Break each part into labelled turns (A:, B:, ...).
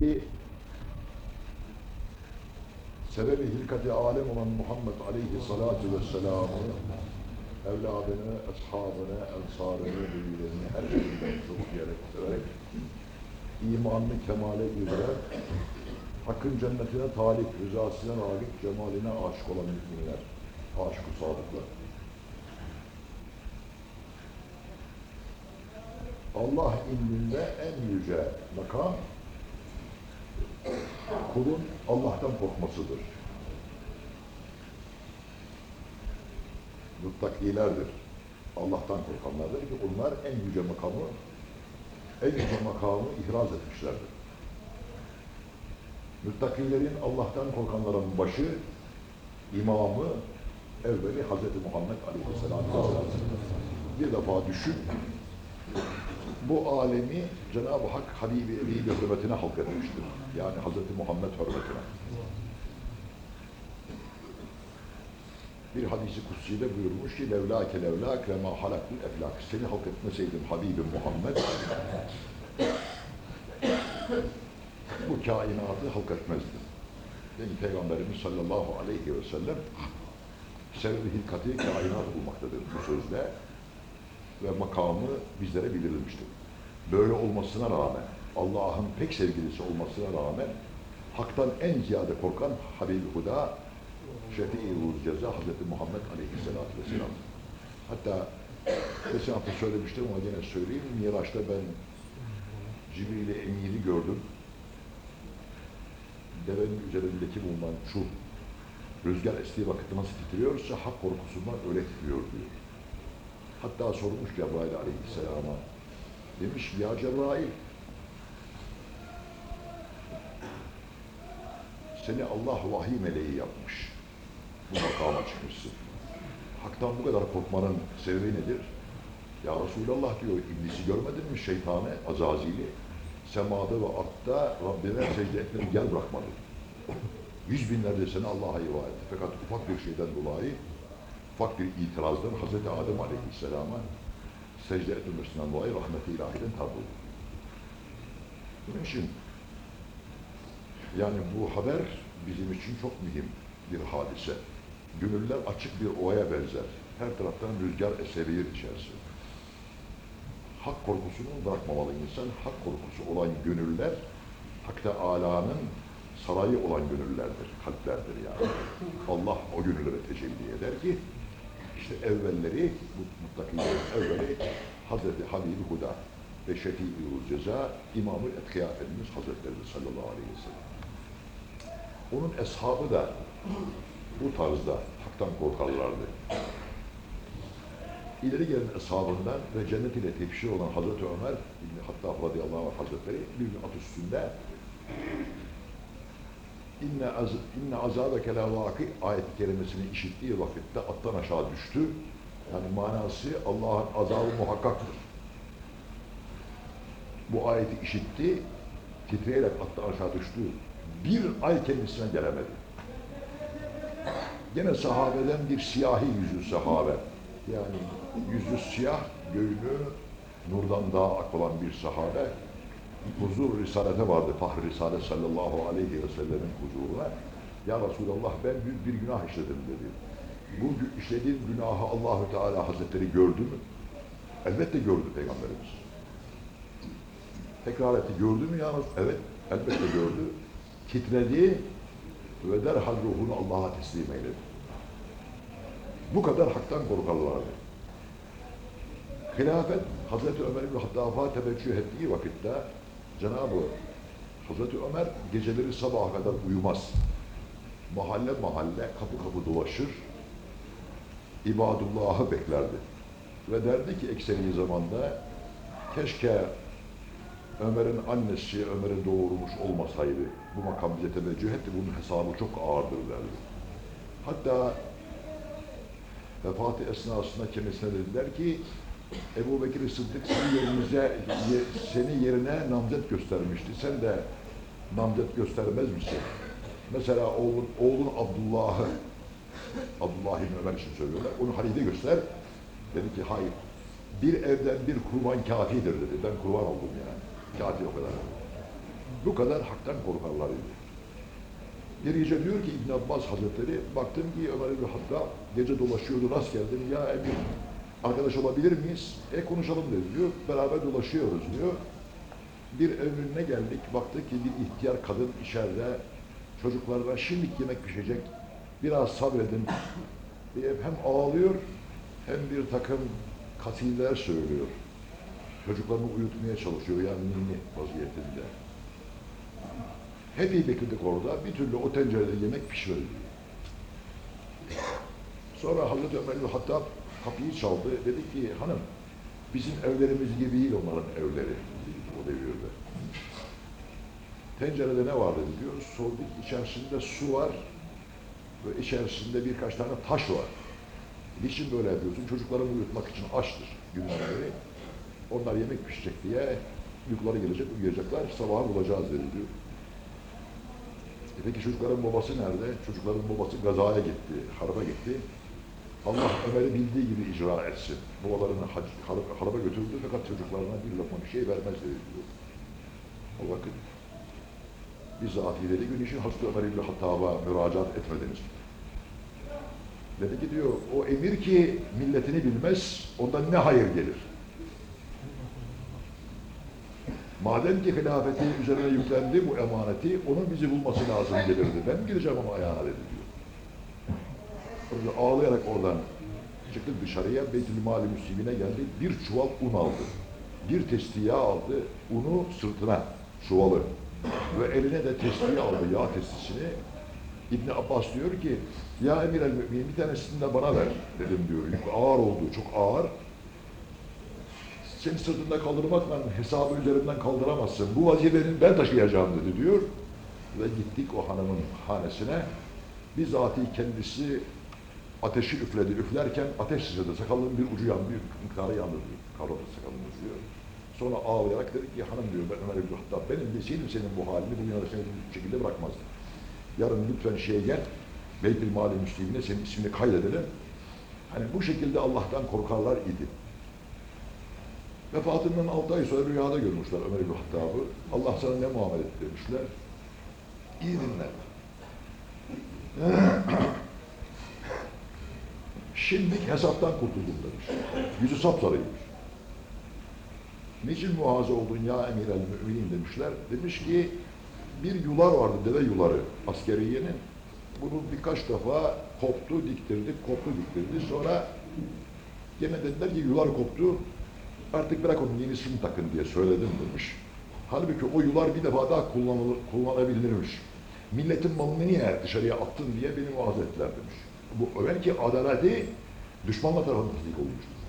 A: ki sebebi hilkati alem olan Muhammed aleyhissalatu vesselam'ı evladını, ashabını, ensarını, büyülerini her şeyinden çok diyerek, severek imanını kemale girdiren Hakkın cennetine talip, rızasına rağbet, cemaline aşık olan müminler, aşık-ı sadıklar. Allah indinde en yüce makam kulun Allah'tan korkmasıdır. Muttakilerdir. Allah'tan korkanlardır ki onlar en yüce makamı en yüce makamı ihraz etmişlerdir. Müttakilerin Allah'tan korkanların başı, imamı, evveli Hazreti Muhammed Aleyhisselatü Vesselam. Bir defa düşün, bu alemi Cenab-ı Hak Habibi Ebi'yle hürmetine halk etmiştir. Yani Hazreti Muhammed hürmetine. Bir hadisi kutsiyle buyurmuş ki levlâke levlâk ve mâ halakul eflak. Seni halk etmeseydim Habibim Muhammed bu kainatı halk etmezdi. Yani Peygamberimiz sallallahu aleyhi ve sellem sebebi hilkati kainat bulmaktadır bu sözle ve makamı bizlere bildirilmiştir. Böyle olmasına rağmen, Allah'ın pek sevgilisi olmasına rağmen haktan en ziyade korkan Habib-i Huda Şefii Ruz Ceza Hazreti Muhammed Aleyhisselatü Vesselam. Hatta geçen hafta söylemiştim ama yine söyleyeyim. Miraç'ta ben Cibril-i Emir'i gördüm. Devenin üzerindeki bulunan çul rüzgar estiği vakitte nasıl titriyorsa hak korkusundan öyle titriyor diyor. Hatta sormuş Cebrail aleyhisselama. Demiş ya Cebrail seni Allah vahiy meleği yapmış. Bu makama çıkmışsın. Hak'tan bu kadar korkmanın sebebi nedir? Ya Resulallah diyor, iblisi görmedin mi şeytanı, azazili? Semada ve artta Rabbine secde etmeni gel bırakmadı. Yüz binlerce sene Allah'a iva etti. Fakat ufak bir şeyden dolayı, ufak bir itirazdan Hazreti Adem Aleyhisselam'a secde etmemesinden dolayı rahmeti ilahiden tabi Bunun için yani bu haber bizim için çok mühim bir hadise. Gönüller açık bir ovaya benzer. Her taraftan rüzgar esebilir içerisi. Hak korkusunu bırakmamalı insan. Hak korkusu olan gönüller, Hak'ta Ala'nın sarayı olan gönüllerdir, kalplerdir yani. Allah o gönüllere tecelli eder ki, işte evvelleri, muttakilerin evveli Hazreti Habibi Huda ve Şefii-i Ceza İmam-ı Etkiya Efendimiz Hazretleri sallallahu aleyhi ve sellem. Onun eshabı da bu tarzda haktan korkarlardı. İleri gelen eshabından ve cennet ile tepşir olan Hazreti Ömer İbni Hattab radıyallahu anh Hazretleri bir gün at üstünde inne, az, inne azabeke la vaki ayet-i kerimesini işittiği vakitte attan aşağı düştü. Yani manası Allah'ın azabı muhakkaktır. Bu ayeti işitti, titreyerek attan aşağı düştü. Bir ay kendisine gelemedi. Gene sahabeden bir siyahi yüzlü sahabe. Yani yüzü siyah, göğünü nurdan daha ak olan bir sahabe. Huzur Risalete vardı. Fahri Risale sallallahu aleyhi ve sellemin huzuruna. Ya Resulallah ben büyük bir günah işledim dedi. Bu işlediğim günahı Allahü Teala Hazretleri gördü mü? Elbette gördü Peygamberimiz. Tekrar etti. Gördü mü ya Resul? Evet. Elbette gördü. Titredi ve derhal ruhunu Allah'a teslim eyledi. Bu kadar haktan korkarlardı. Hilafet Hazreti Ömer bin Hattab'a teveccüh ettiği vakitte Cenab-ı Hazreti Ömer geceleri sabaha kadar uyumaz. Mahalle mahalle kapı kapı dolaşır. İbadullah'ı beklerdi. Ve derdi ki ekseri zamanda keşke Ömer'in annesi Ömer'i doğurmuş olmasaydı bu makam bize teveccüh etti. Bunun hesabı çok ağırdır derdi. Hatta vefatı esnasında kendisine dediler ki Ebu Bekir Sıddık senin yerinize, seni yerine namzet göstermişti. Sen de namzet göstermez misin? Mesela oğlun, oğlun Abdullah'ı Abdullah İbni Ömer için söylüyorlar. Onu halife göster. Dedi ki hayır. Bir evden bir kurban kafidir dedi. Ben kurban oldum yani. Kafi o kadar. Bu kadar haktan korkarlar idi. Bir gece diyor ki İbn Abbas Hazretleri, baktım ki Ömer İbni Hattab gece dolaşıyordu, rast geldim. Ya emir, arkadaş olabilir miyiz? E konuşalım dedi diyor. Beraber dolaşıyoruz diyor. Bir evine geldik, baktık ki bir ihtiyar kadın içeride çocuklarına şimdi yemek pişecek, biraz sabredin diye hem ağlıyor hem bir takım kasideler söylüyor. Çocuklarını uyutmaya çalışıyor yani ninni vaziyetinde. Hep iyi bekledik orada. Bir türlü o tencerede yemek pişmedi. Sonra Hazreti Ömer Hattab kapıyı çaldı. Dedi ki hanım bizim evlerimiz gibi değil onların evleri o devirde. Tencerede ne var dedi diyor. Sorduk içerisinde su var ve içerisinde birkaç tane taş var. Niçin böyle yapıyorsun? Çocuklarımı uyutmak için açtır günlerleri. Onlar yemek pişecek diye uykuları gelecek, uyuyacaklar. Sabaha bulacağız dedi diyor. E peki çocukların babası nerede? Çocukların babası gazaya gitti, haraba gitti. Allah Ömer'i bildiği gibi icra etsin. Babalarını haraba, götürdü fakat çocuklarına bir lokma bir şey vermez dedi diyor. O vakit bizzat dedi gün için Hazreti Ömer İbni Hattab'a müracaat etmediniz. Dedi ki diyor, o emir ki milletini bilmez, ondan ne hayır gelir? Madem ki hilafeti üzerine yüklendi bu emaneti, onun bizi bulması lazım gelirdi. Ben gireceğim ama ayağına dedi diyor. Orada ağlayarak oradan çıktı dışarıya, Beytül Mali Müslimine geldi, bir çuval un aldı. Bir testi yağ aldı, unu sırtına, çuvalı. Ve eline de testiyi aldı, yağ testisini. İbni Abbas diyor ki, ya emir el müminin bir tanesini de bana ver dedim diyor. Yük ağır oldu, çok ağır. Seni sırtında kaldırmakla hesabı üzerinden kaldıramazsın. Bu vazifenin ben taşıyacağım dedi diyor. Ve gittik o hanımın hanesine. Bizatihi kendisi ateşi üfledi. Üflerken ateş sıçradı. Sakalının bir ucu yandı, bir miktarı yandı diyor. Kavradı sakalını diyor. Sonra ağlayarak dedi ki hanım diyor ben Ömer İbni Hattab benim bilseydim senin bu halini bugün arasında bu şekilde bırakmazdım. Yarın lütfen şeye gel, Beytül Mali Müslimine senin ismini kaydedelim. Hani bu şekilde Allah'tan korkarlar idi. Vefatından altı ay sonra rüyada görmüşler Ömer İbni Hattab'ı. Allah sana ne muamele etti demişler. İyi dinle. Şimdi hesaptan kurtuldum demiş. Yüzü sapsarıymış. Niçin muhaze oldun ya emir el müminin demişler. Demiş ki bir yular vardı deve yuları askeriyenin. Bunu birkaç defa koptu, diktirdik, koptu, diktirdi. Sonra gene dediler ki yular koptu. Artık bırak onun yenisini takın diye söyledim demiş. Halbuki o yular bir defa daha kullanılır, kullanabilirmiş. Milletin malını niye dışarıya attın diye beni muaz ettiler demiş. Bu belki adaleti düşmanla tarafından tasdik olmuştur.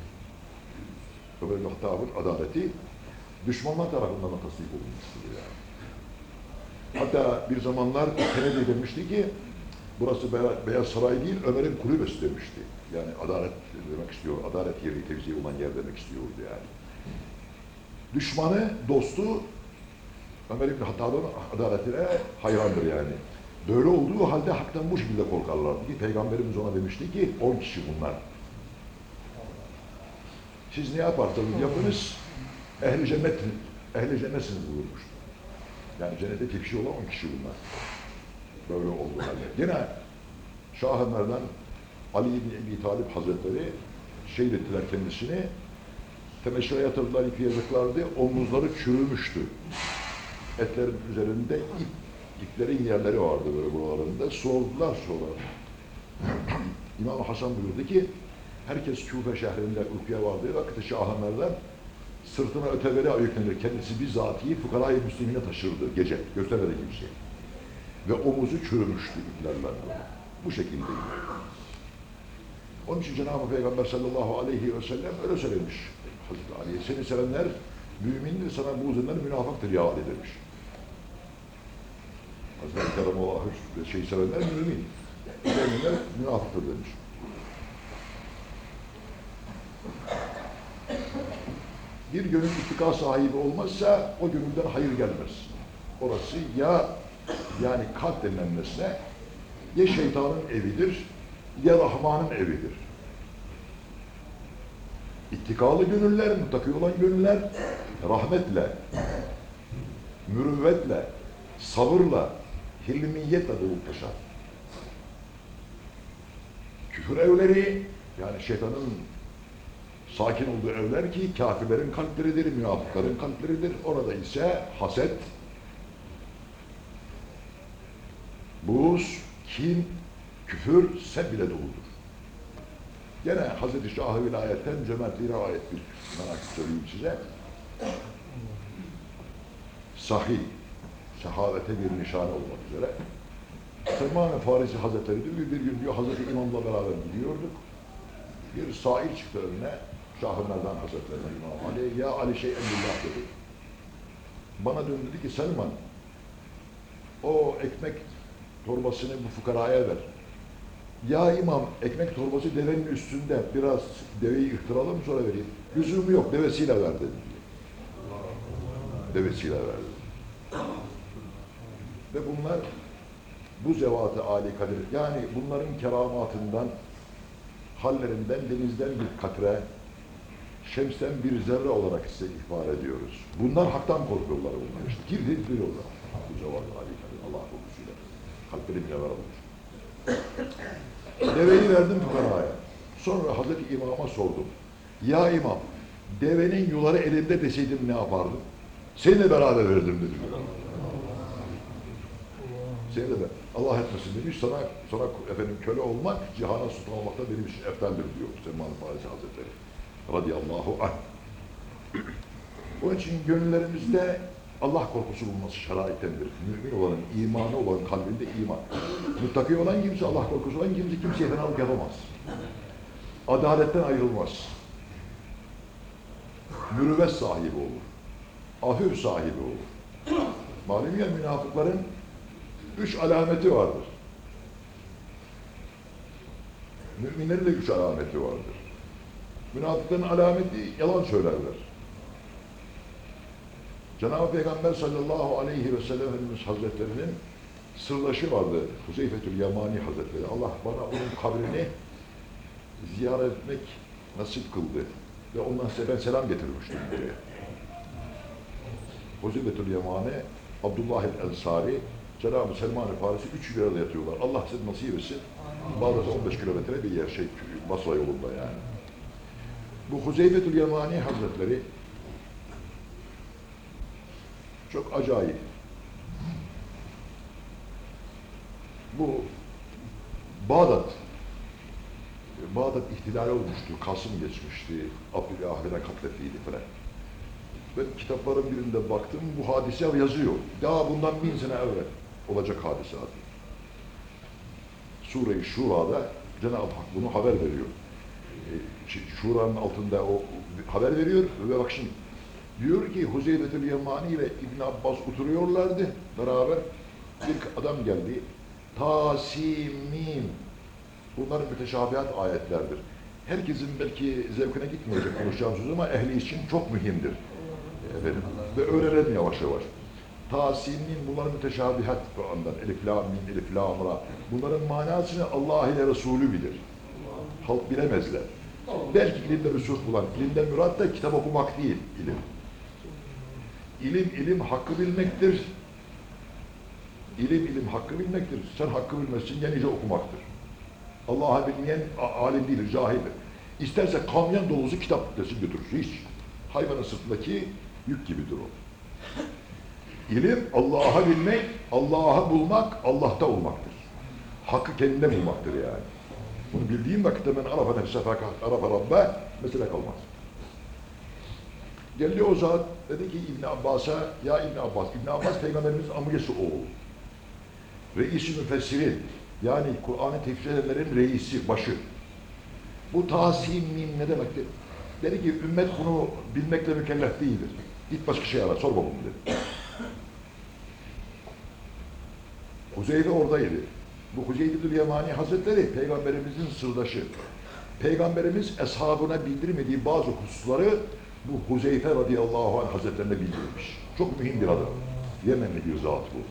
A: Ömer bin adaleti düşmanlar tarafından da tasdik olmuştur yani. Hatta bir zamanlar Kennedy demişti ki burası Beyaz, Saray değil Ömer'in kulübesi demişti. Yani adalet demek istiyor, adalet yeri tevzi olan yer demek istiyordu yani. Düşmanı, dostu Ömer İbni Hattab'ın adaletine hayrandır yani. Böyle olduğu halde haktan bu şekilde korkarlardı ki Peygamberimiz ona demişti ki 10 kişi bunlar. Siz ne yaparsanız yapınız ehli cennet ehli cennetsiniz buyurmuştu. Yani cennete tepsi olan 10 kişi bunlar. Böyle oldu halde. Yine Şah Ali bin Ebi Talip Hazretleri şehit ettiler kendisini. Temeşire yatırdılar, ipi yazıklardı. Omuzları çürümüştü. Etlerin üzerinde ip, iplerin yerleri vardı böyle buralarında. Sordular sonra. İmam Hasan buyurdu ki herkes Küfe şehrinde uykuya vardığı vakitte Şah Ömer'den sırtına öteberi ayıklanır. Kendisi bizzatihi fukarayı müslimine taşırdı gece. Göstermedi kimseye. Ve omuzu çürümüştü iplerle. Bu şekilde. Onun için Cenab-ı Peygamber sallallahu aleyhi ve sellem öyle söylemiş. Hazreti Ali'ye seni sevenler mümindir, sana buğz edenler münafıktır ya Ali demiş. Hazreti Keramoğlu şey sevenler mümin. Sevenler münafıktır demiş. Bir gönül ittika sahibi olmazsa o gönülden hayır gelmez. Orası ya yani kalp denilen nesne ya şeytanın evidir ya Rahman'ın evidir. İttikalı gönüller, muttaki olan gönüller rahmetle, mürüvvetle, sabırla, hilmiyetle dolup taşar. Küfür evleri, yani şeytanın sakin olduğu evler ki kafirlerin kalpleridir, münafıkların kalpleridir. Orada ise haset, buğz, kin, küfür, seb ile doludur. Gene Hazreti Şah-ı Vilayet'ten cömertliğine ait bir merak söyleyeyim size. Sahih, şehadete bir nişane olmak üzere. Selman-ı Farisi Hazretleri diyor, bir gün diyor Hazreti İmam'la beraber gidiyorduk. Bir sair çıktı önüne, Şah-ı Merdan Hazretlerine İmam Ali, ya Ali şey emrillah dedi. Bana döndü dedi ki Selman, o ekmek torbasını bu fukaraya ver. Ya imam ekmek torbası devenin üstünde biraz deveyi ıhtıralım sonra vereyim. Lüzumu yok devesiyle ver dedi. Devesiyle verdi. Ve bunlar bu zevat-ı kadir yani bunların keramatından hallerinden denizden bir katre şemsten bir zerre olarak size ihbar ediyoruz. Bunlar haktan korkuyorlar bunlar işte. Girdi diyorlar. Bu zevat-ı âli kadir Allah korkusuyla. Kalpleri münevver olmuş. Deveyi verdim fukaraya. Sonra Hazreti İmam'a sordum. Ya İmam, devenin yuları elimde deseydim ne yapardım? Seninle beraber verdim dedi. Ben, Allah etmesin demiş, sana, sana efendim köle olmak, cihana sultan olmakta benim için eftaldir diyor Selman-ı Hazretleri. Radiyallahu anh. Onun için gönüllerimizde Allah korkusu bulması şeraittendir. Mümin olanın, imanı olan kalbinde iman. Muttaki olan kimse, Allah korkusu olan kimse kimseye fenalık yapamaz. Adaletten ayrılmaz. Mürüvvet sahibi olur. Ahür sahibi olur. Malum ya münafıkların üç alameti vardır. Müminlerin de üç alameti vardır. Münafıkların alameti yalan söylerler. Cenab-ı Peygamber sallallahu aleyhi ve sellem Hazretlerinin sırdaşı vardı. Huzeyfetül Yamani Hazretleri. Allah bana onun kabrini ziyaret etmek nasip kıldı. Ve ondan size ben selam getirmiştim buraya. Huzeyfetül Yamani, Abdullah el-Ensari, Cenab-ı Selman-ı Farisi üç arada yatıyorlar. Allah size nasip etsin. Bağdat'a 15 kilometre bir yer, şey, Basra yolunda yani. Bu Huzeyfetül Yamani Hazretleri çok acayip. Bu Bağdat Bağdat ihtilali olmuştu. Kasım geçmişti. Abdülahir'e katlettiydi falan. Ben kitapların birinde baktım. Bu hadise yazıyor. Daha bundan bin sene evvel olacak hadise adı. Sure-i Şura'da Cenab-ı Hak bunu haber veriyor. E, Şura'nın altında o haber veriyor ve bak şimdi Diyor ki Huzeyfetül Yemani ile İbn Abbas oturuyorlardı beraber. Bir adam geldi. Tasimim. Bunlar müteşabihat ayetlerdir. Herkesin belki zevkine gitmeyecek konuşacağım söz ama ehli için çok mühimdir. Efendim. Ve öğrenelim yavaş yavaş. Tasimim bunlar müteşabihat Kur'an'dan. Elif la min, elif la ra. Bunların manasını Allah ile Resulü bilir. Halk bilemezler. Belki ilimde rüsuh bulan, ilimden mürat da kitap okumak değil ilim. İlim, ilim hakkı bilmektir. İlim, ilim hakkı bilmektir. Sen hakkı bilmezsin, yenice okumaktır. Allah'a bilmeyen alim değildir, cahildir. İsterse kamyon dolusu kitap desin götürür, hiç. Hayvanın sırtındaki yük gibidir o. İlim, Allah'a bilmek, Allah'ı bulmak, Allah'ta olmaktır. Hakkı kendinde bulmaktır yani. Bunu bildiğim vakitte ben Arafa nefse fakat Arafa Rabbe mesele kalmaz. Geldi o zat dedi ki İbn Abbas'a ya İbn Abbas, İbn Abbas peygamberimizin amcası oğlu. Reis-i müfessiri yani Kur'an'ı tefsir edenlerin reisi, başı. Bu tasimmin ne demektir? Dedi ki ümmet bunu bilmekle mükellef değildir. Git başka şey ara, sor babamı dedi. Huzeyfe oradaydı. Bu Huzeyfetül Yemani Hazretleri peygamberimizin sırdaşı. Peygamberimiz eshabına bildirmediği bazı hususları bu Huzeyfe radıyallahu anh hazretlerine bildirmiş. Çok mühim bir adam. Yemenli bir zat bu.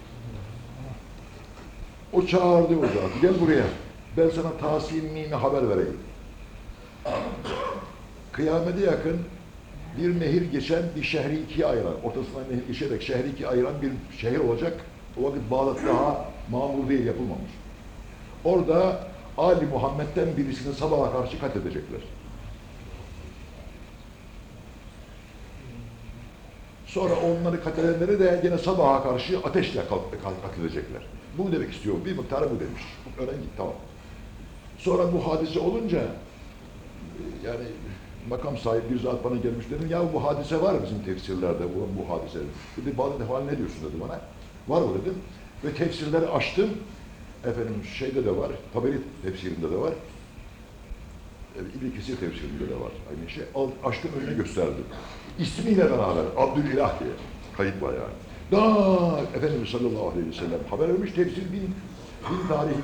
A: O çağırdı o zatı. Gel buraya. Ben sana tasimini haber vereyim. Kıyamete yakın bir nehir geçen bir şehri ikiye ayıran, ortasından nehir geçerek şehri ikiye ayıran bir şehir olacak. O vakit Bağdat daha mamur değil, yapılmamış. Orada Ali Muhammed'den birisini sabaha karşı katledecekler. Sonra onları katledenleri de yine sabaha karşı ateşle kat- kat- katledecekler. Bunu demek istiyor. Bir miktarı bu demiş. Öğren git tamam. Sonra bu hadise olunca yani makam sahibi bir zat bana gelmiş dedim ya bu hadise var bizim tefsirlerde bu, bu hadise. Dedi bazı defa ne diyorsun dedi bana. Var mı dedim. Ve tefsirleri açtım. Efendim şeyde de var. Taberi tefsirinde de var. İbn Kesir tefsirinde de var aynı şey. Açtım önüne gösterdim. İsmiyle beraber Abdülilah diye kayıt var yani. Daha Efendimiz sallallahu aleyhi ve sellem haber vermiş tefsir bin, bin tarihi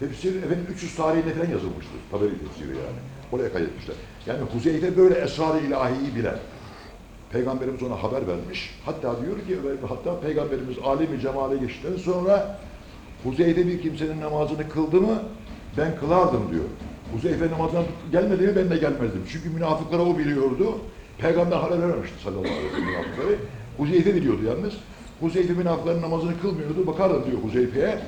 A: tefsir efendim 300 tarihinde falan yazılmıştır. Taberi tefsiri yani. Oraya kaydetmişler. Yani Huzeyfe böyle esrar-ı ilahiyi bilen. Peygamberimiz ona haber vermiş. Hatta diyor ki hatta Peygamberimiz alemi cemale geçtikten sonra Huzeyfe bir kimsenin namazını kıldı mı ben kılardım diyor. Huzeyfe namazına gelmedi mi ben de gelmezdim. Çünkü münafıklara o biliyordu. Peygamber haber vermemişti sallallahu aleyhi ve sellem münafıkları. Huzeyfe biliyordu yalnız. Huzeyfe münafıkların namazını kılmıyordu. Bakardım diyor Huzeyfe'ye.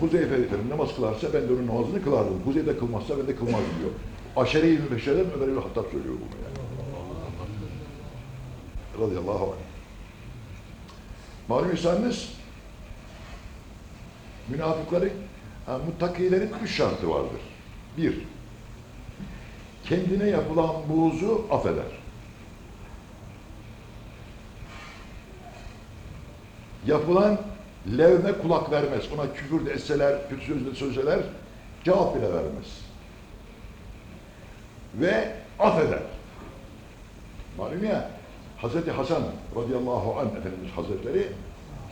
A: Huzeyfe efendim namaz kılarsa ben de onun namazını kılardım. Huzeyfe kılmazsa ben de kılmazdım diyor. Aşere-i Mübeşşer'den Ömer İbni Hattab söylüyor bunu yani. Radıyallahu anh. Malum insanınız münafıkların, ha, muttakilerin üç şartı vardır. Bir, kendine yapılan buğzu affeder. Yapılan levme kulak vermez. Ona küfür de etseler, kötü söz de cevap bile vermez. Ve affeder. Malum ya, Hazreti Hasan radıyallahu anh Efendimiz Hazretleri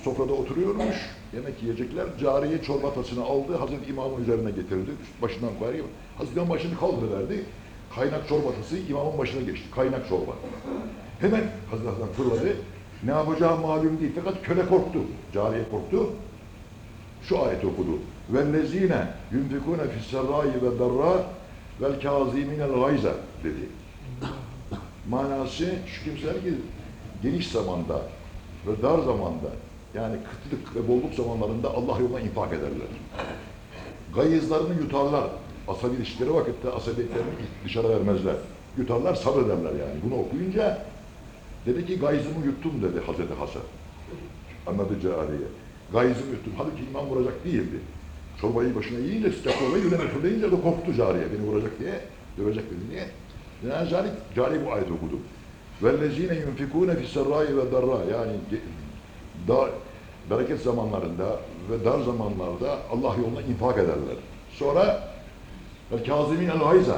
A: sofrada oturuyormuş, yemek yiyecekler. Cariye çorba tasını aldı, Hazreti İmam'ın üzerine getirdi. Üst başından koyar. Hazreti İmam başını kaldırıverdi. Kaynak çorba tası imamın başına geçti. Kaynak çorba. Hemen Hazreti Hasan fırladı. Ne yapacağı malum değil. Fakat köle korktu. Cariye korktu. Şu ayeti okudu. وَالَّذ۪ينَ يُنْفِكُونَ فِي السَّرَّاءِ وَالدَّرَّاءِ وَالْكَاظِمِينَ الْغَيْزَ dedi. Manası şu kimseler ki geniş zamanda ve dar zamanda yani kıtlık ve bolluk zamanlarında Allah yoluna infak ederler. Gayızlarını yutarlar. Asabilişleri vakitte asabiyetlerini dışarı vermezler. Yutarlar, sabrederler yani. Bunu okuyunca dedi ki gayzımı yuttum dedi Hazreti Hasan. Anladı cariye. Gayzımı yuttum. Halbuki imam vuracak değildi. Çorbayı başına yiyince sıcak çorbayı fırlayınca da korktu cariye. Beni vuracak diye, dövecek beni diye. Yani cari, cari bu ayet okudu. وَالَّذ۪ينَ يُنْفِكُونَ فِي السَّرَّاءِ وَالدَّرَّاءِ Yani ge- da, bereket zamanlarında ve dar zamanlarda Allah yoluna infak ederler. Sonra وَالْكَازِمِينَ الْغَيْزَ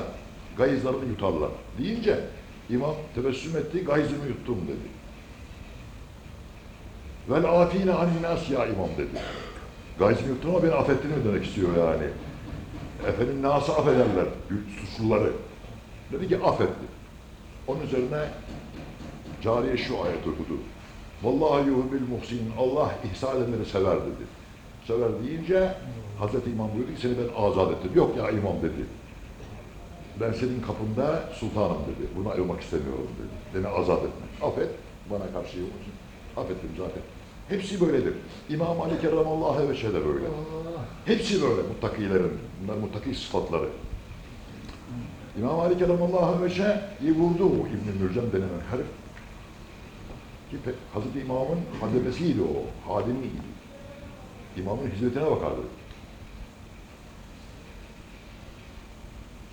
A: Gayızlarını yutarlar. Deyince imam tebessüm etti, gayzımı yuttum dedi. Vel afine anin nas ya imam dedi. Gayzımı yuttum ama beni affettin mi demek istiyor yani. Efendim nası affederler, suçluları. Dedi ki affetti. Onun üzerine cariye şu ayet okudu. Vallahi yuhbil muhsinin. Allah ihsan edenleri sever dedi. Sever deyince Hazreti İmam buyurdu ki seni ben azat ettim. Yok ya imam dedi. Ben senin kapında sultanım dedi. Buna ayrılmak istemiyorum dedi. Beni azat etme. Affet. Bana karşı iyi olsun. Affettim zaten. Hepsi böyledir. İmam Ali Kerramallahu ve de böyle. Hepsi böyle muttakilerin. Bunlar muttaki sıfatları. İmam Ali Kerramallahu Veşe'yi vurdu o İbn-i Mürcem denilen herif. Ki Hazreti İmam'ın hademesiydi o, hadimiydi. İmamın hizmetine bakardı.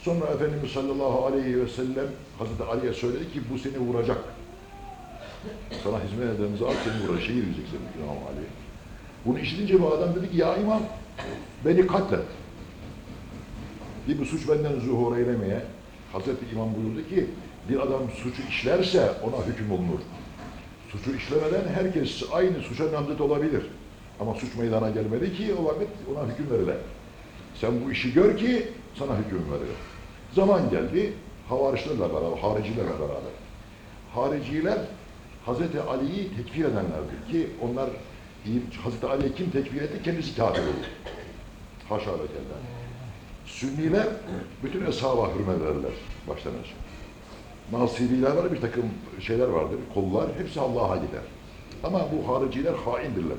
A: Sonra Efendimiz sallallahu aleyhi ve sellem Hazreti Ali'ye söyledi ki bu seni vuracak. Sana hizmet eden zat seni vuracak, şehir diyecek senin İmam Ali. Bunu işitince bu adam dedi ki ya imam beni katlet. Bir bu suç benden zuhur eylemeye Hazreti İmam buyurdu ki bir adam suçu işlerse ona hüküm olunur. Suçu işlemeden herkes aynı suça namzet olabilir. Ama suç meydana gelmedi ki o vakit ona hüküm verilir. Sen bu işi gör ki sana hüküm verilir. Zaman geldi havarişlerle beraber, haricilerle beraber. Hariciler Hazreti Ali'yi tekfir edenlerdir ki onlar Hazreti Ali'yi kim tekfir etti kendisi kafir olur. Haşa ve kella. Sünniler bütün eshaba hürmet ederler baştan aşağı. Nasibiler var, bir takım şeyler vardır, kollar, hepsi Allah'a gider. Ama bu hariciler haindirler.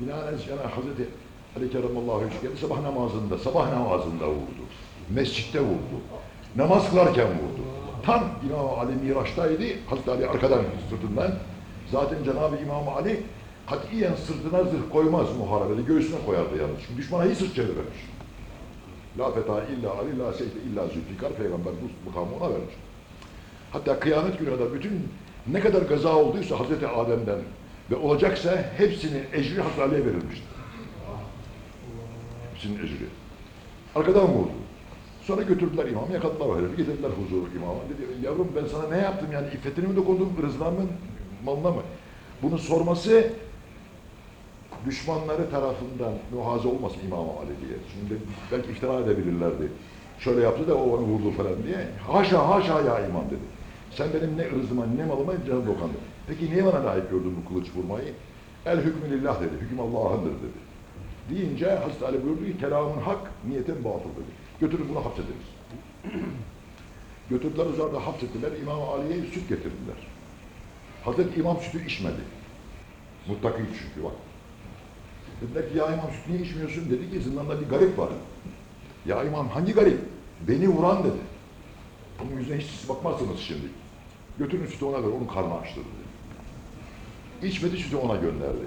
A: Binaenaleyh yani Hazreti Ali Kerramallahu Aleyhi sabah namazında, sabah namazında vurdu. Mescitte vurdu. Namaz kılarken vurdu. Tam İmam Ali Miraç'taydı. Hazreti Ali arkadan sırtından. Zaten Cenab-ı İmam Ali katiyen sırtına zırh koymaz muharebede. Göğsüne koyardı yalnız. Çünkü düşmana hiç sırt çevirmemiş. La feta illa Ali, la seyfe illa zülfikar. Peygamber bu makamı ona vermiş. Hatta kıyamet günü kadar bütün ne kadar gaza olduysa Hazreti Adem'den ve olacaksa hepsinin ecri Hazreti Ali'ye verilmiştir. Hepsinin ecri. Arkadan vurdu. Sonra götürdüler imamı, yakaladılar herifi, getirdiler huzuru imama. Dedi, yavrum ben sana ne yaptım yani, iffetini mi dokundum, rızına mı, malına mı? Bunu sorması düşmanları tarafından muhaze olmasın İmam Ali diye. Şimdi belki iftira edebilirlerdi. Şöyle yaptı da o onu vurdu falan diye. Haşa haşa ya imam dedi. Sen benim ne ırzıma ne malıma canım dokandı. Peki niye bana layık gördün bu kılıç vurmayı? El hükmü lillah dedi. Hüküm Allah'ındır dedi. Deyince Hazreti Ali buyurdu ki kelamın hak, niyetin batıl dedi. Götürün bunu hapsediniz. Götürdüler üzerinde hapsettiler. İmam Ali'ye süt getirdiler. Hazreti İmam sütü içmedi. Muttaki çünkü bak. Dediler ki ya imam süt niye içmiyorsun? Dedi ki zindanda bir garip var. Ya imam hangi garip? Beni vuran dedi. Onun yüzüne hiç bakmazsınız şimdi. Götürün sütü ona ver, onun karnı açtı dedi. İçmedi sütü ona gönderdi.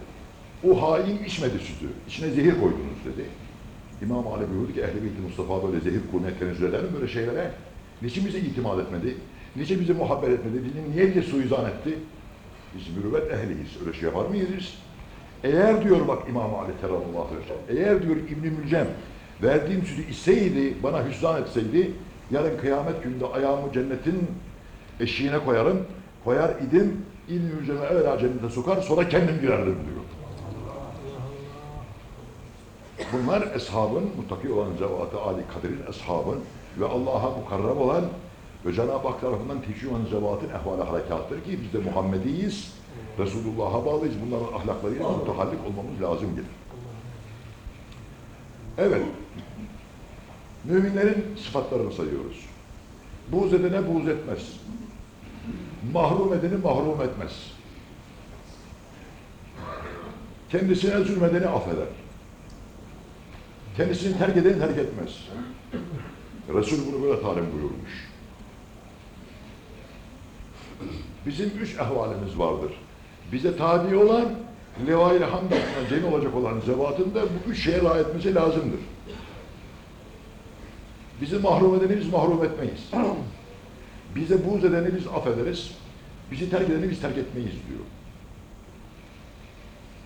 A: O hain içmedi sütü. İçine zehir koydunuz dedi. İmam Ali buyurdu ki Ehl-i Beyt Mustafa böyle zehir koymaya tenezzül eder mi böyle şeylere? Niçin bize itimat etmedi? Niçin bize muhabbet etmedi? Niye bize suizan etti? Biz mürüvvet ehliyiz. Öyle şey yapar mıyız? Eğer diyor bak İmam Ali aleyhi eğer diyor İbn-i Mülcem verdiğim sütü içseydi, bana hüsran etseydi, yarın kıyamet gününde ayağımı cennetin eşiğine koyarım, koyar idim, İbn-i Mülcem'i evvela cennete sokar, sonra kendim girerdim diyor. Bunlar eshabın, muttaki olan zevat-ı Ali Kadir'in eshabın ve Allah'a mukarrab olan ve Cenab-ı Hak tarafından teşvik olan zevatın ehval harekattır ki biz de Muhammediyiz, Resulullah'a bağlıyız. Bunların ahlaklarıyla mütehallik olmamız lazım gelir. Evet, müminlerin sıfatlarını sayıyoruz. Buğz edene buğz etmez. Mahrum edeni mahrum etmez. Kendisine zulmedeni affeder. Kendisini terk edeni terk etmez. Resul bunu böyle talim buyurmuş. Bizim üç ehvalimiz vardır. Bize tabi olan, levai hamd altına cem olacak olan zevatın da bu üç şeye layık etmesi lazımdır. Bizi mahrum edeni biz mahrum etmeyiz. Bize buğz edeni biz affederiz. Bizi terk edeni biz terk etmeyiz diyor.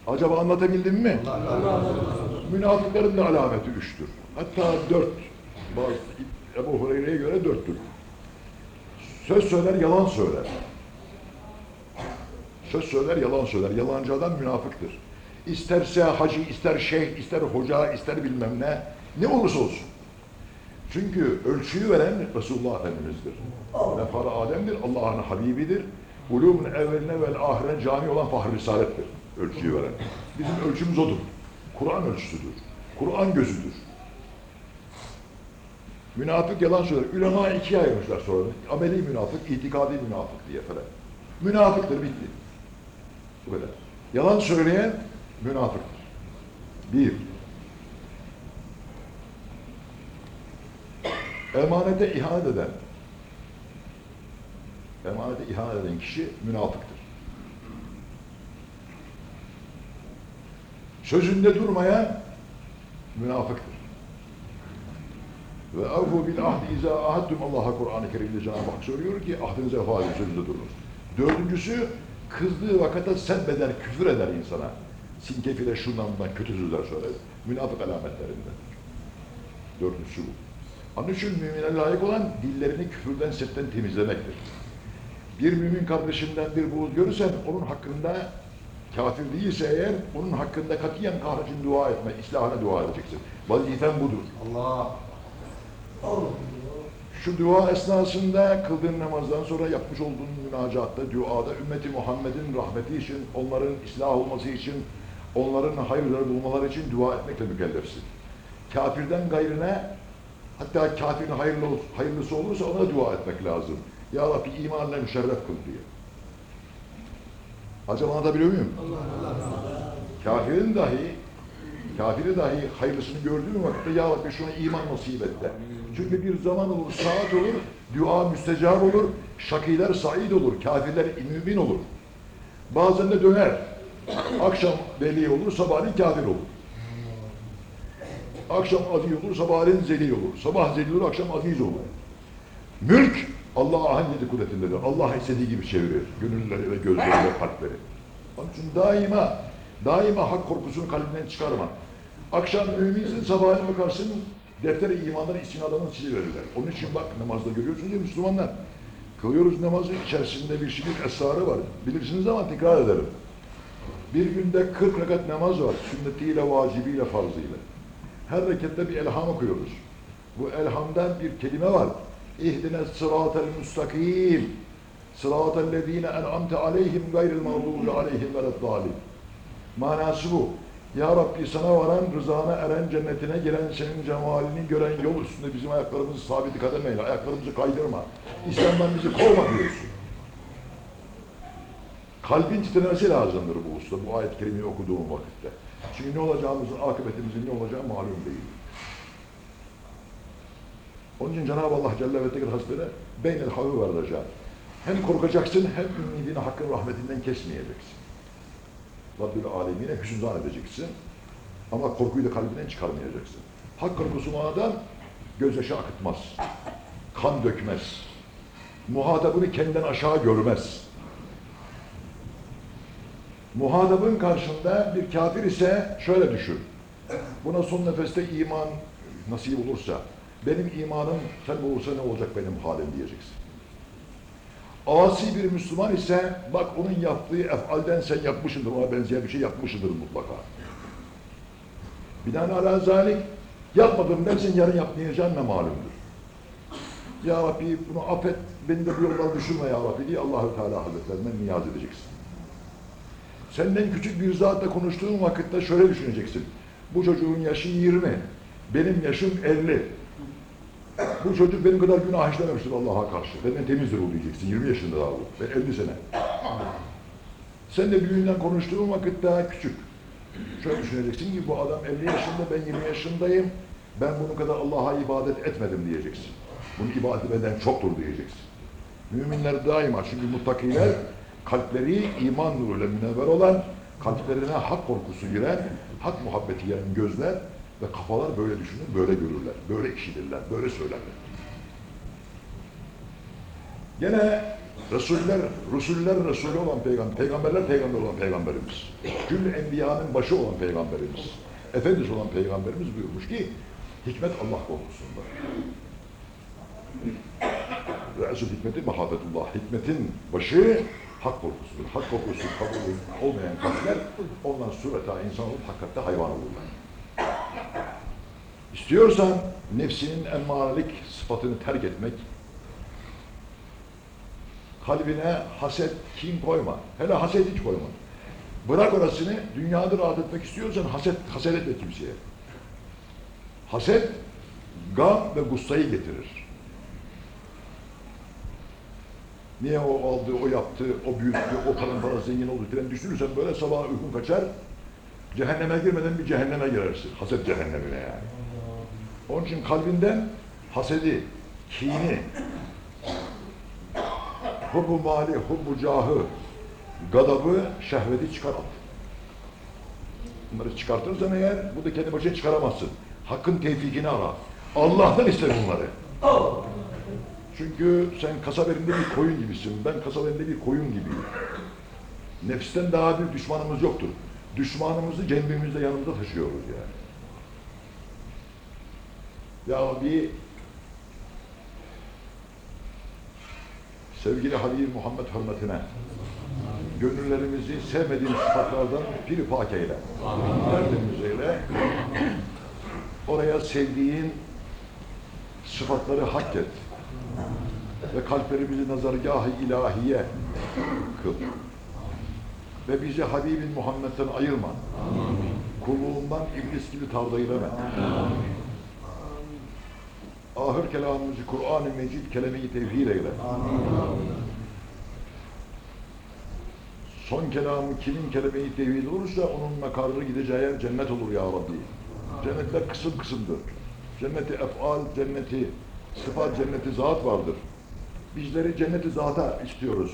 A: Acaba anlatabildim mi? Münafıkların da alameti üçtür. Hatta dört. Bazı Ebu Hureyre'ye göre dörttür. Söz söyler, yalan söyler. Söz söyler, yalan söyler. Yalancı adam münafıktır. İsterse hacı, ister şeyh, ister hoca, ister bilmem ne, ne olursa olsun. Çünkü ölçüyü veren Resulullah Efendimiz'dir. Vefara Adem'dir, Allah'ın Habibidir. Ulumun evveline ve ahirine cami olan Fahri Risalet'tir. Ölçüyü veren. Bizim ölçümüz odur. Kur'an ölçüsüdür. Kur'an gözüdür. Münafık yalan söyler. Ülema ikiye ayırmışlar sonra. Ameli münafık, itikadi münafık diye falan. Münafıktır, bitti. Bu. Yalan söyleyen münafıktır. Bir. Emanete ihanet eden, emanete ihanet eden kişi münafıktır. Sözünde durmayan münafıktır. Ve avfu bil ahdi izâ ahaddum Allah'a Kur'an-ı Kerim'de Cenab-ı Hak söylüyor ki vefa edin, sözünde durunuz. Dördüncüsü kızdığı vakata sebbeder, küfür eder insana. Sinkefile şundan bundan kötü sözler söyler. Münafık alametlerinden. Dördüncüsü bu. Onun için mümine layık olan dillerini küfürden, setten temizlemektir. Bir mümin kardeşinden bir buğz görürsen onun hakkında kafir değilse eğer onun hakkında katiyen kahriçin dua etme, islahına dua edeceksin. Vazifen budur.
B: Allah.
A: Şu dua esnasında kıldığın namazdan sonra yapmış olduğun münacatta, duada ümmeti Muhammed'in rahmeti için, onların ıslah olması için, onların hayırları bulmaları için dua etmekle mükellefsin. Kafirden gayrine, hatta kafirin hayırlı, hayırlısı olursa ona dua etmek lazım. Ya Rabbi imanla müşerref kıl diye. Acaba anlatabiliyor muyum? Kafirin dahi kafiri dahi hayırlısını gördüğü vakitte ya Rabbi şuna iman nasip et de. Çünkü bir zaman olur, saat olur, dua müstecab olur, şakiler said olur, kafirler mümin olur. Bazen de döner. Akşam veli olur, sabahleyin kafir olur. Akşam adi olur, sabahleyin zeli olur. Sabah zeli olur, akşam aziz olur. Mülk Allah'ın yedi kudretindedir. Allah istediği gibi çevirir. Gönülleri ve gözleri ve kalpleri. Onun için daima, daima hak korkusunu kalbinden çıkarma. Akşam müminsin, sabahleyin bakarsın, defteri imanları için adamın siliverirler. Onun için bak namazda görüyorsunuz ya Müslümanlar. Kılıyoruz namazı, içerisinde bir şirin esrarı var. Bilirsiniz ama tekrar ederim. Bir günde 40 rekat namaz var. Sünnetiyle, vacibiyle, farzıyla. Her rekatta bir elham okuyoruz. Bu elhamdan bir kelime var. İhdine sıratel müstakim. Sıratel lezine en'amte aleyhim gayril mağdubi aleyhim veleddâlim. Manası bu. Ya Rabbi sana varan, rızana eren, cennetine giren, senin cemalini gören yol üstünde bizim ayaklarımızı sabit kademeyle, ayaklarımızı kaydırma. İslam'dan bizi kovma diyorsun. Kalbin titremesi lazımdır bu usta, bu ayet-i kerimeyi okuduğum vakitte. Çünkü ne olacağımızın, akıbetimizin ne olacağı malum değil. Onun için Cenab-ı Allah Celle ve Tekir Hazretleri beynel var raca. Hem korkacaksın hem ümidini hakkın rahmetinden kesmeyeceksin. Rabbül alemine hüsnü zan edeceksin. Ama korkuyu da kalbinden çıkarmayacaksın. Hak korkusunu adam gözyaşı akıtmaz. Kan dökmez. Muhatabını kendinden aşağı görmez. Muhatabın karşında bir kafir ise şöyle düşün. Buna son nefeste iman nasip olursa, benim imanım sen olursa ne olacak benim halim diyeceksin. Asi bir Müslüman ise bak onun yaptığı efalden sen yapmışsındır, ona benzeyen bir şey yapmışsındır mutlaka. Binaenaleyh zalik yapmadım dersen yarın yapmayacağın ne malumdur. Ya Rabbi bunu affet, beni de bu yoldan düşürme ya Rabbi diye Allahü Teala Hazretlerinden niyaz edeceksin. Senden küçük bir zatla konuştuğun vakitte şöyle düşüneceksin. Bu çocuğun yaşı 20, benim yaşım 50. Bu çocuk benim kadar günah işlememiştir Allah'a karşı. Benden temizdir o diyeceksin. 20 yaşında daha bu. Ben 50 sene. Sen de büyüğünden konuştuğun vakit daha küçük. Şöyle düşüneceksin ki bu adam 50 yaşında, ben 20 yaşındayım. Ben bunun kadar Allah'a ibadet etmedim diyeceksin. Bunun ibadeti benden çoktur diyeceksin. Müminler daima çünkü muttakiler kalpleri iman nuruyla münevver olan, kalplerine hak korkusu giren, hak muhabbeti giren gözler ve kafalar böyle düşünür, böyle görürler, böyle işitirler, böyle söylerler. Gene Resuller, Resuller Resulü olan peygamber, peygamberler peygamber olan peygamberimiz. Cümle enbiyanın başı olan peygamberimiz. Efendisi olan peygamberimiz buyurmuş ki, hikmet Allah korkusunda. Resul hikmeti mahabbetullah. Hikmetin başı hak korkusudur. Hak korkusu kabul olmayan kalpler ondan sureta insan olup hakikatte hayvan olurlar. İstiyorsan nefsinin emmarelik sıfatını terk etmek, kalbine haset, kin koyma. Hele haset hiç koyma. Bırak orasını, dünyada rahat etmek istiyorsan haset, haset etme kimseye. Haset, gam ve gustayı getirir. Niye o aldı, o yaptı, o büyüttü, o kadın para zengin oldu filan düşünürsen böyle sabah uykun kaçar, cehenneme girmeden bir cehenneme girersin. Haset cehennemine yani. Onun için kalbinden hasedi, kini, hubbu mali, hubbu cahı, gadabı, şehveti çıkar at. Bunları çıkartırsan eğer, bu da kendi başına çıkaramazsın. Hakkın tevfikini ara. Allah'tan iste bunları. Çünkü sen kasaberinde bir koyun gibisin. Ben kasaberinde bir koyun gibiyim. Nefisten daha bir düşmanımız yoktur. Düşmanımızı cembimizde yanımızda taşıyoruz yani. Ya bir sevgili Halil Muhammed hürmetine gönüllerimizi sevmediğin sıfatlardan bir pak eyle. Eyle. Oraya sevdiğin sıfatları hak et. Ve kalplerimizi nazargah-ı ilahiye kıl. Ve bizi Habibin Muhammed'den ayırma. Kulluğundan iblis gibi tavda eyleme. Ahir kelamımızı Kur'an-ı Mecid kelime-i tevhid eyle. Son kelamı kimin kelime-i tevhid olursa onun makarını gideceği yer cennet olur ya Rabbi. Cennetler kısım kısımdır. Cenneti efal, cenneti sıfat, cenneti zat vardır. Bizleri cenneti zata istiyoruz.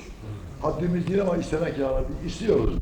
A: Haddimiz değil ama istemek ya Rabbi istiyoruz.